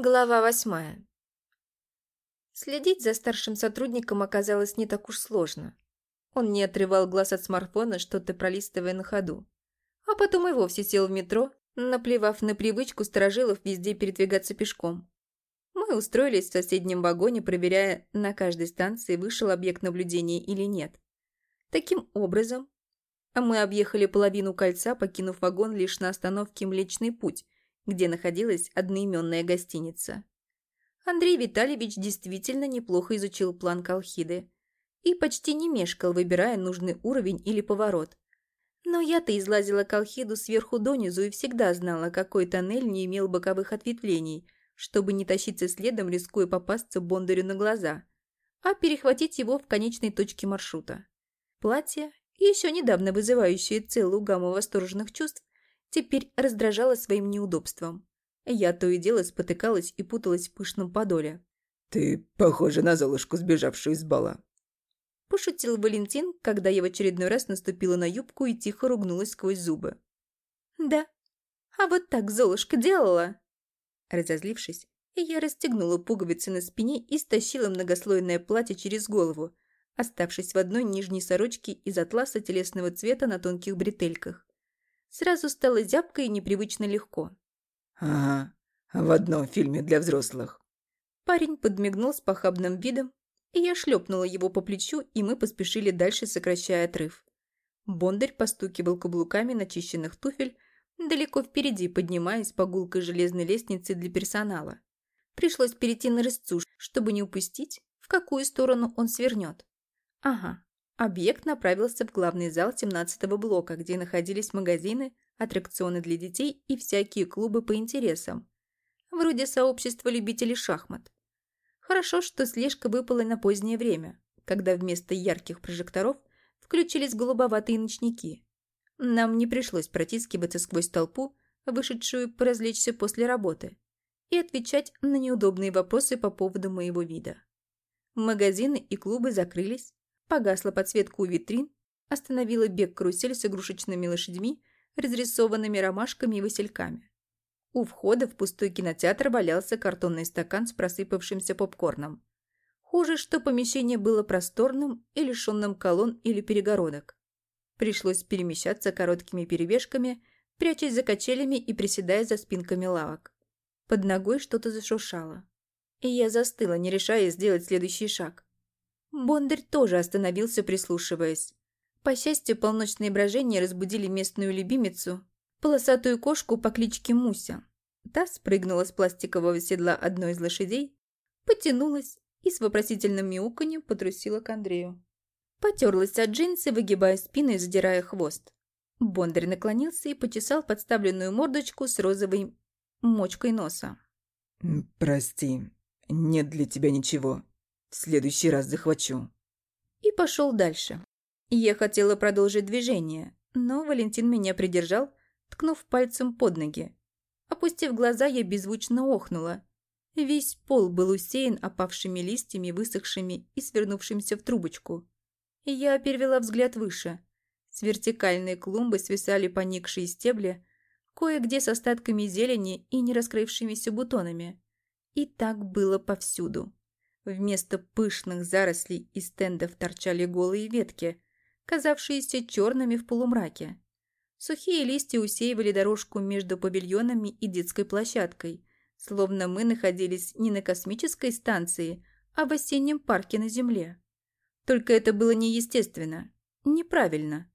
Глава восьмая. Следить за старшим сотрудником оказалось не так уж сложно. Он не отрывал глаз от смартфона, что-то пролистывая на ходу. А потом и вовсе сел в метро, наплевав на привычку сторожилов везде передвигаться пешком. Мы устроились в соседнем вагоне, проверяя, на каждой станции вышел объект наблюдения или нет. Таким образом, мы объехали половину кольца, покинув вагон лишь на остановке «Млечный путь», где находилась одноименная гостиница. Андрей Витальевич действительно неплохо изучил план Колхиды и почти не мешкал, выбирая нужный уровень или поворот. Но я-то излазила Колхиду сверху донизу и всегда знала, какой тоннель не имел боковых ответвлений, чтобы не тащиться следом, рискуя попасться Бондарю на глаза, а перехватить его в конечной точке маршрута. Платье, еще недавно вызывающее целую гамму восторженных чувств, теперь раздражала своим неудобством. Я то и дело спотыкалась и путалась в пышном подоле. «Ты похожа на Золушку, сбежавшую из бала». Пошутил Валентин, когда я в очередной раз наступила на юбку и тихо ругнулась сквозь зубы. «Да, а вот так Золушка делала!» Разозлившись, я расстегнула пуговицы на спине и стащила многослойное платье через голову, оставшись в одной нижней сорочке из атласа телесного цвета на тонких бретельках. Сразу стало зябко и непривычно легко. «Ага, в одном фильме для взрослых». Парень подмигнул с похабным видом, и я шлепнула его по плечу, и мы поспешили дальше, сокращая отрыв. Бондарь постукивал каблуками начищенных туфель, далеко впереди, поднимаясь по гулкой железной лестнице для персонала. Пришлось перейти на рысцу, чтобы не упустить, в какую сторону он свернет. Ага, Объект направился в главный зал 17-го блока, где находились магазины, аттракционы для детей и всякие клубы по интересам. Вроде сообщества любителей шахмат. Хорошо, что слежка выпала на позднее время, когда вместо ярких прожекторов включились голубоватые ночники. Нам не пришлось протискиваться сквозь толпу, вышедшую поразвлечься после работы, и отвечать на неудобные вопросы по поводу моего вида. Магазины и клубы закрылись, Погасла подсветка у витрин, остановила бег карусель с игрушечными лошадьми, разрисованными ромашками и васильками. У входа в пустой кинотеатр валялся картонный стакан с просыпавшимся попкорном. Хуже, что помещение было просторным и лишенным колонн или перегородок. Пришлось перемещаться короткими перебежками, прячась за качелями и приседая за спинками лавок. Под ногой что-то зашуршало. И я застыла, не решая сделать следующий шаг. Бондарь тоже остановился, прислушиваясь. По счастью, полночные брожения разбудили местную любимицу, полосатую кошку по кличке Муся. Та спрыгнула с пластикового седла одной из лошадей, потянулась и с вопросительным мяуканьем потрусила к Андрею. Потерлась от джинсы, выгибая спину и задирая хвост. Бондарь наклонился и почесал подставленную мордочку с розовой мочкой носа. «Прости, нет для тебя ничего. В следующий раз захвачу. И пошел дальше. Я хотела продолжить движение, но Валентин меня придержал, ткнув пальцем под ноги. Опустив глаза, я беззвучно охнула. Весь пол был усеян опавшими листьями, высохшими и свернувшимся в трубочку. Я перевела взгляд выше. С вертикальной клумбы свисали поникшие стебли, кое-где с остатками зелени и не раскрывшимися бутонами. И так было повсюду. Вместо пышных зарослей и стендов торчали голые ветки, казавшиеся черными в полумраке. Сухие листья усеивали дорожку между павильонами и детской площадкой, словно мы находились не на космической станции, а в осеннем парке на Земле. Только это было неестественно, неправильно,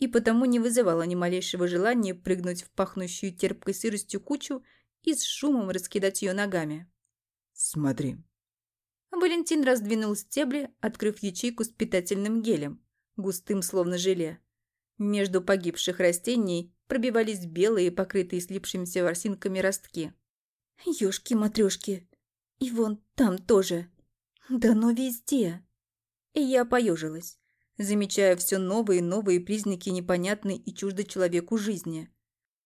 и потому не вызывало ни малейшего желания прыгнуть в пахнущую терпкой сыростью кучу и с шумом раскидать ее ногами. «Смотри», Валентин раздвинул стебли, открыв ячейку с питательным гелем, густым словно желе. Между погибших растений пробивались белые, покрытые слипшимися ворсинками ростки. «Ёшки-матрёшки! И вон там тоже! Да ну везде!» И я поежилась, замечая все новые и новые признаки непонятной и чуждой человеку жизни.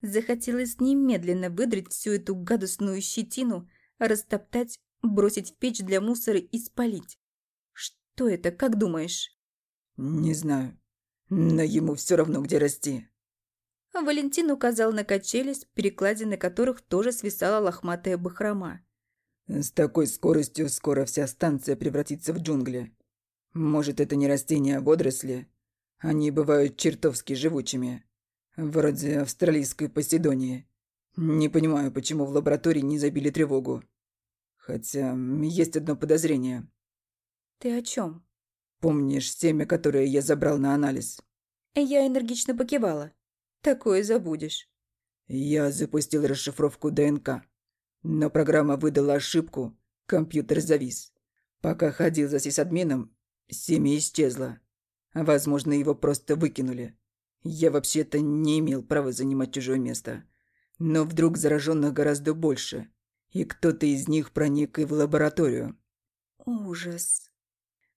Захотелось немедленно выдрать всю эту гадостную щетину, растоптать Бросить в печь для мусора и спалить. Что это, как думаешь? Не знаю. Но ему все равно, где расти. Валентин указал на качели, с перекладины которых тоже свисала лохматая бахрома. С такой скоростью скоро вся станция превратится в джунгли. Может, это не растения, а водоросли? Они бывают чертовски живучими. Вроде австралийской поседонии. Не понимаю, почему в лаборатории не забили тревогу. Хотя есть одно подозрение. Ты о чем? Помнишь семя, которое я забрал на анализ? Я энергично покивала. Такое забудешь. Я запустил расшифровку ДНК. Но программа выдала ошибку, компьютер завис. Пока ходил за сисадмином, семя исчезло. Возможно, его просто выкинули. Я вообще-то не имел права занимать чужое место. Но вдруг зараженных гораздо больше, и кто-то из них проник и в лабораторию. Ужас.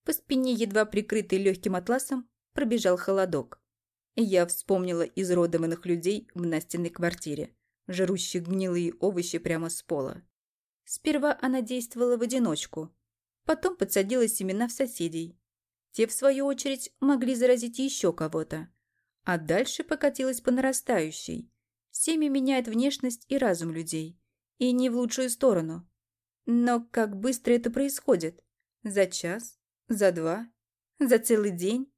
По спине, едва прикрытой легким атласом, пробежал холодок. Я вспомнила изродованных людей в Настиной квартире жрущих гнилые овощи прямо с пола. Сперва она действовала в одиночку, потом подсадила семена в соседей. Те, в свою очередь, могли заразить еще кого-то. А дальше покатилась по нарастающей. Семя меняет внешность и разум людей. И не в лучшую сторону. Но как быстро это происходит? За час? За два? За целый день?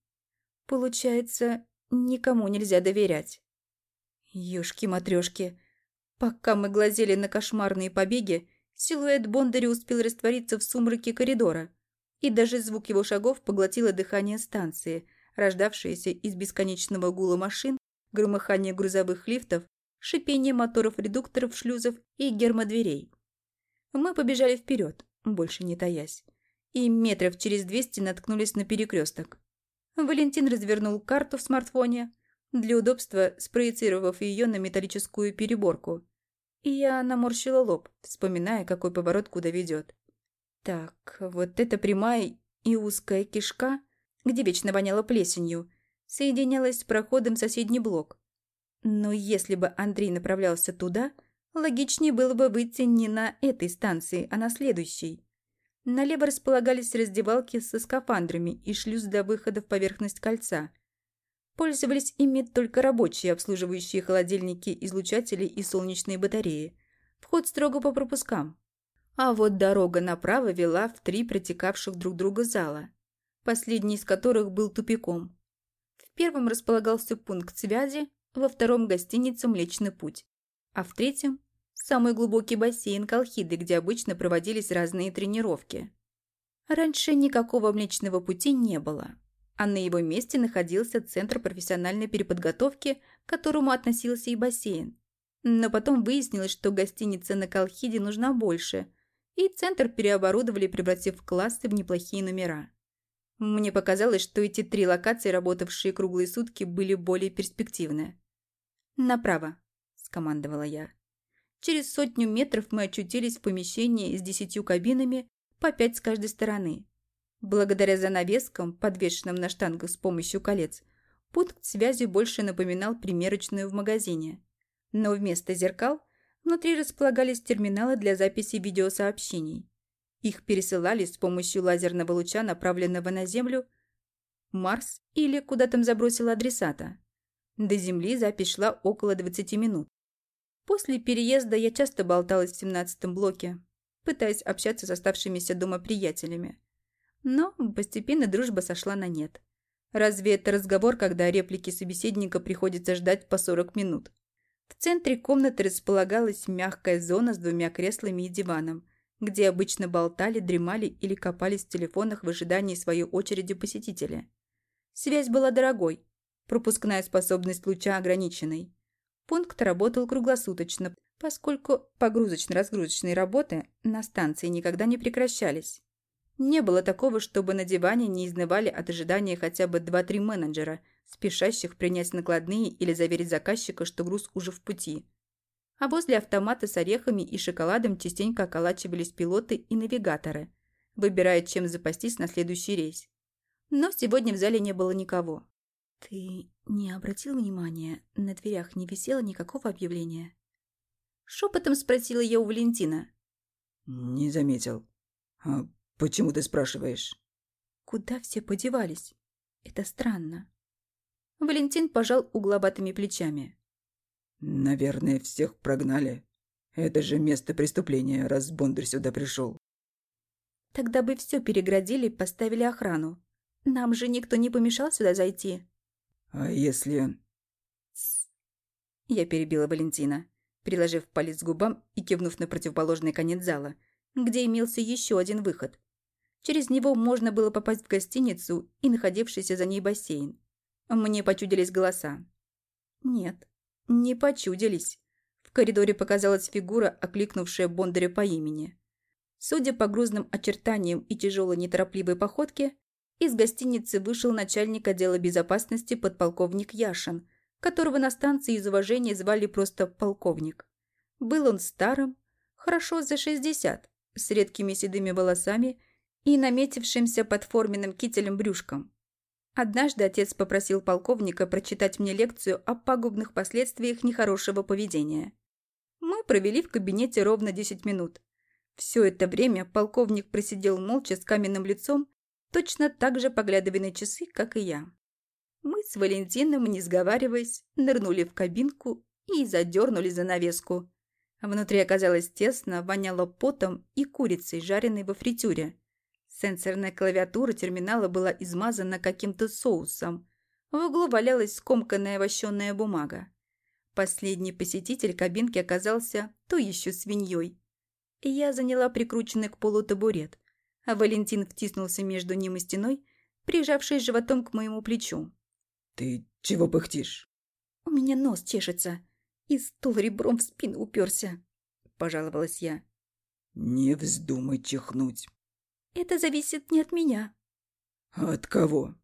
Получается, никому нельзя доверять. Ёшки-матрёшки, Пока мы глазели на кошмарные побеги, силуэт Бондаря успел раствориться в сумраке коридора, и даже звук его шагов поглотило дыхание станции, рождавшееся из бесконечного гула машин, громыхания грузовых лифтов, шипения моторов-редукторов, шлюзов и гермодверей. Мы побежали вперед, больше не таясь, и метров через двести наткнулись на перекресток. Валентин развернул карту в смартфоне, для удобства спроецировав ее на металлическую переборку, и я наморщила лоб, вспоминая, какой поворот куда ведет. Так, вот эта прямая и узкая кишка, где вечно воняло плесенью, соединялась с проходом в соседний блок. Но если бы Андрей направлялся туда, логичнее было бы выйти не на этой станции, а на следующей. Налево располагались раздевалки со скафандрами и шлюз для выхода в поверхность кольца – Пользовались ими только рабочие, обслуживающие холодильники, излучатели и солнечные батареи. Вход строго по пропускам. А вот дорога направо вела в три протекавших друг друга зала, последний из которых был тупиком. В первом располагался пункт связи, во втором – гостиница «Млечный путь», а в третьем – самый глубокий бассейн Колхиды, где обычно проводились разные тренировки. Раньше никакого Млечного пути не было а на его месте находился Центр профессиональной переподготовки, к которому относился и бассейн. Но потом выяснилось, что гостиница на Колхиде нужна больше, и центр переоборудовали, превратив классы в неплохие номера. Мне показалось, что эти три локации, работавшие круглые сутки, были более перспективны. «Направо», – скомандовала я. Через сотню метров мы очутились в помещении с десятью кабинами, по пять с каждой стороны. Благодаря занавескам, подвешенным на штангах с помощью колец, пункт связи больше напоминал примерочную в магазине. Но вместо зеркал внутри располагались терминалы для записи видеосообщений. Их пересылали с помощью лазерного луча, направленного на Землю, Марс или куда там забросил адресата. До Земли запись шла около 20 минут. После переезда я часто болталась в 17-м блоке, пытаясь общаться с оставшимися дома приятелями. Но постепенно дружба сошла на нет. Разве это разговор, когда реплики собеседника приходится ждать по 40 минут? В центре комнаты располагалась мягкая зона с двумя креслами и диваном, где обычно болтали, дремали или копались в телефонах в ожидании своей очереди посетителя. Связь была дорогой, пропускная способность луча ограниченной. Пункт работал круглосуточно, поскольку погрузочно-разгрузочные работы на станции никогда не прекращались. Не было такого, чтобы на диване не изнывали от ожидания хотя бы два-три менеджера, спешащих принять накладные или заверить заказчика, что груз уже в пути. А возле автомата с орехами и шоколадом частенько околачивались пилоты и навигаторы, выбирая, чем запастись на следующий рейс. Но сегодня в зале не было никого. «Ты не обратил внимания, на дверях не висело никакого объявления?» Шепотом спросила я у Валентина. «Не заметил. А «Почему ты спрашиваешь?» «Куда все подевались? Это странно». Валентин пожал угловатыми плечами. «Наверное, всех прогнали. Это же место преступления, раз Бондарь сюда пришел. Тогда бы все переградили поставили охрану. Нам же никто не помешал сюда зайти. А если... Я перебила Валентина, приложив палец к губам и кивнув на противоположный конец зала, где имелся еще один выход. Через него можно было попасть в гостиницу и находившийся за ней бассейн. Мне почудились голоса. Нет, не почудились. В коридоре показалась фигура, окликнувшая Бондаря по имени. Судя по грузным очертаниям и тяжелой неторопливой походке, из гостиницы вышел начальник отдела безопасности подполковник Яшин, которого на станции из уважения звали просто полковник. Был он старым, хорошо за 60, с редкими седыми волосами и наметившимся под форменным кителем брюшком. Однажды отец попросил полковника прочитать мне лекцию о пагубных последствиях нехорошего поведения. Мы провели в кабинете ровно 10 минут. Все это время полковник просидел молча с каменным лицом, точно так же поглядывая на часы, как и я. Мы с Валентином, не сговариваясь, нырнули в кабинку и задернули занавеску. Внутри оказалось тесно, воняло потом и курицей, жареной во фритюре. Сенсорная клавиатура терминала была измазана каким-то соусом. В углу валялась скомканная вощеная бумага. Последний посетитель кабинки оказался то еще свиньей. Я заняла прикрученный к полу табурет, а Валентин втиснулся между ним и стеной, прижавшись животом к моему плечу. «Ты чего пыхтишь?» «У меня нос чешется, и стул ребром в спину уперся», – пожаловалась я. «Не вздумай чихнуть». «Это зависит не от меня». «От кого?»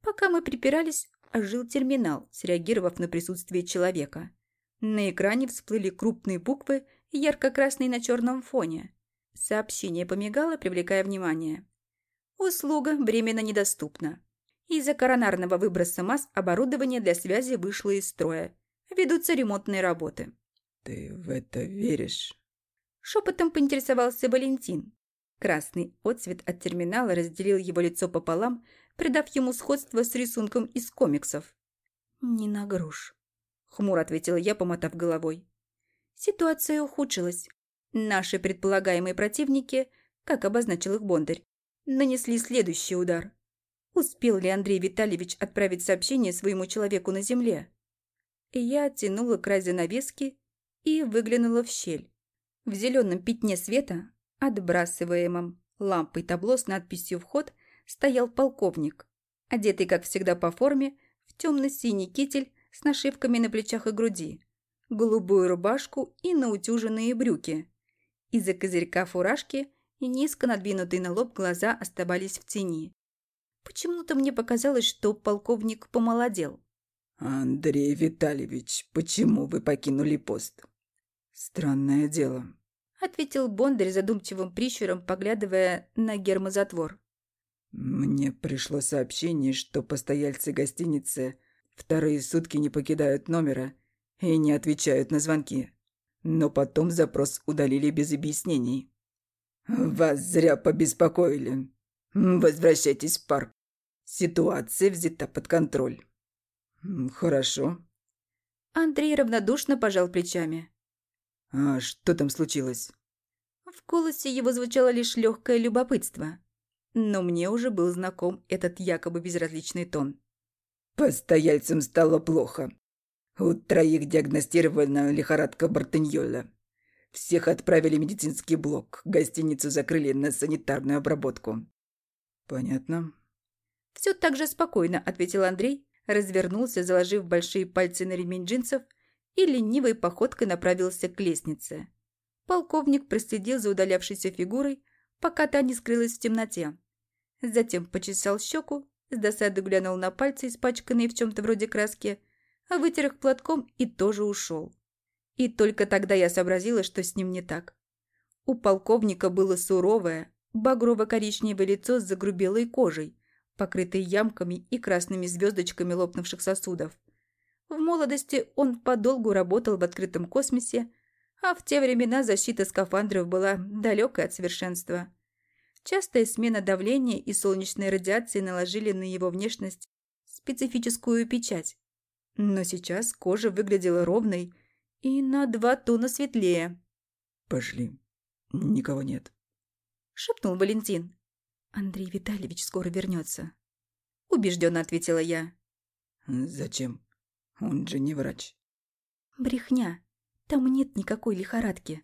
Пока мы припирались, ожил терминал, среагировав на присутствие человека. На экране всплыли крупные буквы, ярко-красные на черном фоне. Сообщение помигало, привлекая внимание. Услуга временно недоступна. Из-за коронарного выброса масс оборудование для связи вышло из строя. Ведутся ремонтные работы. «Ты в это веришь?» Шепотом поинтересовался Валентин. Красный отцвет от терминала разделил его лицо пополам, придав ему сходство с рисунком из комиксов. «Не на грош», — хмуро ответила я, помотав головой. Ситуация ухудшилась. Наши предполагаемые противники, как обозначил их Бондарь, нанесли следующий удар. Успел ли Андрей Витальевич отправить сообщение своему человеку на земле? Я оттянула край занавески и выглянула в щель. В зеленом пятне света, отбрасываемом лампой табло с надписью «Вход», стоял полковник, одетый, как всегда, по форме, в темно-синий китель с нашивками на плечах и груди, голубую рубашку и наутюженные брюки. Из-за козырька фуражки и низко надвинутые на лоб глаза оставались в тени. Почему-то мне показалось, что полковник помолодел. «Андрей Витальевич, почему вы покинули пост?» «Странное дело», — ответил Бондарь задумчивым прищуром, поглядывая на гермозатвор. «Мне пришло сообщение, что постояльцы гостиницы вторые сутки не покидают номера и не отвечают на звонки. Но потом запрос удалили без объяснений. Вас зря побеспокоили. Возвращайтесь в парк. Ситуация взята под контроль. Хорошо. Андрей равнодушно пожал плечами. А что там случилось? В голосе его звучало лишь легкое любопытство. Но мне уже был знаком этот якобы безразличный тон. Постояльцам стало плохо. У троих диагностирована лихорадка Бартеньоля. Всех отправили в медицинский блок. Гостиницу закрыли на санитарную обработку. Понятно. Все так же спокойно, ответил Андрей, развернулся, заложив большие пальцы на ремень джинсов и ленивой походкой направился к лестнице. Полковник проследил за удалявшейся фигурой, пока та не скрылась в темноте. Затем почесал щеку, с досады глянул на пальцы, испачканные в чем-то вроде краски, вытер их платком и тоже ушел. И только тогда я сообразила, что с ним не так. У полковника было суровое, багрово-коричневое лицо с загрубелой кожей, покрытой ямками и красными звездочками лопнувших сосудов. В молодости он подолгу работал в открытом космосе, а в те времена защита скафандров была далекой от совершенства. Частая смена давления и солнечной радиации наложили на его внешность специфическую печать. Но сейчас кожа выглядела ровной и на два тона светлее. Пошли. Никого нет. Шепнул Валентин. Андрей Витальевич скоро вернется. Убежденно ответила я. Зачем? Он же не врач. Брехня. Там нет никакой лихорадки.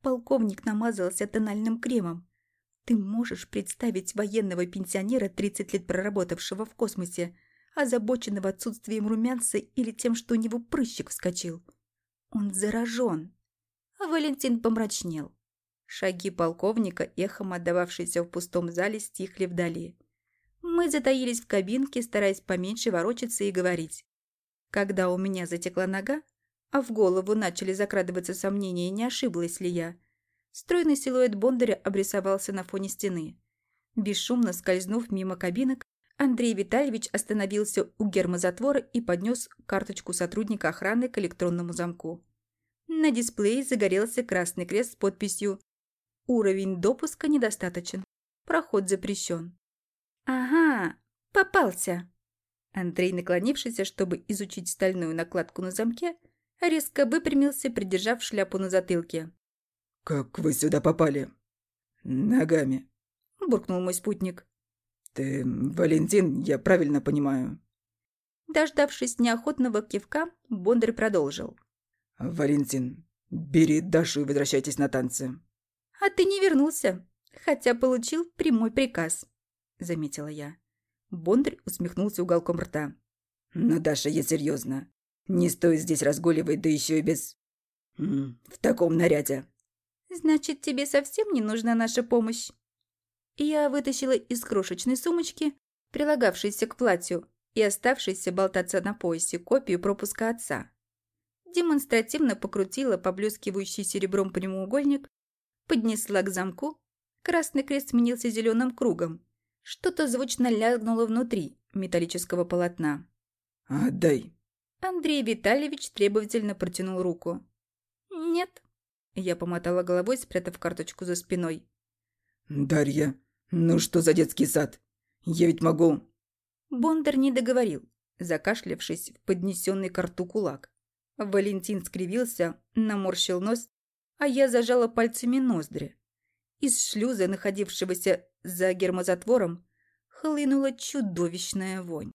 Полковник намазался тональным кремом. Ты можешь представить военного пенсионера, 30 лет проработавшего в космосе, озабоченного отсутствием румянца или тем, что у него прыщик вскочил. Он заражен. Валентин помрачнел. Шаги полковника, эхом отдававшиеся в пустом зале, стихли вдали. Мы затаились в кабинке, стараясь поменьше ворочаться и говорить. Когда у меня затекла нога, а в голову начали закрадываться сомнения, не ошиблась ли я, стройный силуэт Бондаря обрисовался на фоне стены. Бесшумно скользнув мимо кабинок, Андрей Витальевич остановился у гермозатвора и поднес карточку сотрудника охраны к электронному замку. На дисплее загорелся красный крест с подписью «Уровень допуска недостаточен. Проход запрещен». «Ага, попался!» Андрей, наклонившийся, чтобы изучить стальную накладку на замке, резко выпрямился, придержав шляпу на затылке. «Как вы сюда попали?» «Ногами», – буркнул мой спутник. «Ты Валентин, я правильно понимаю?» Дождавшись неохотного кивка, Бондарь продолжил. «Валентин, бери Дашу и возвращайтесь на танцы». «А ты не вернулся, хотя получил прямой приказ», — заметила я. Бондарь усмехнулся уголком рта. «Ну, Даша, я серьезно. Не стоит здесь разгуливать, да еще и без... в таком наряде». «Значит, тебе совсем не нужна наша помощь?» Я вытащила из крошечной сумочки, прилагавшейся к платью, и оставшейся болтаться на поясе копию пропуска отца демонстративно покрутила поблескивающий серебром прямоугольник, поднесла к замку, красный крест сменился зеленым кругом. Что-то звучно лягнуло внутри металлического полотна. «Отдай!» Андрей Витальевич требовательно протянул руку. «Нет». Я помотала головой, спрятав карточку за спиной. «Дарья, ну что за детский сад? Я ведь могу...» Бондар не договорил, закашлявшись в поднесенный к рту кулак. Валентин скривился, наморщил нос, а я зажала пальцами ноздри. Из шлюза, находившегося за гермозатвором, хлынула чудовищная вонь.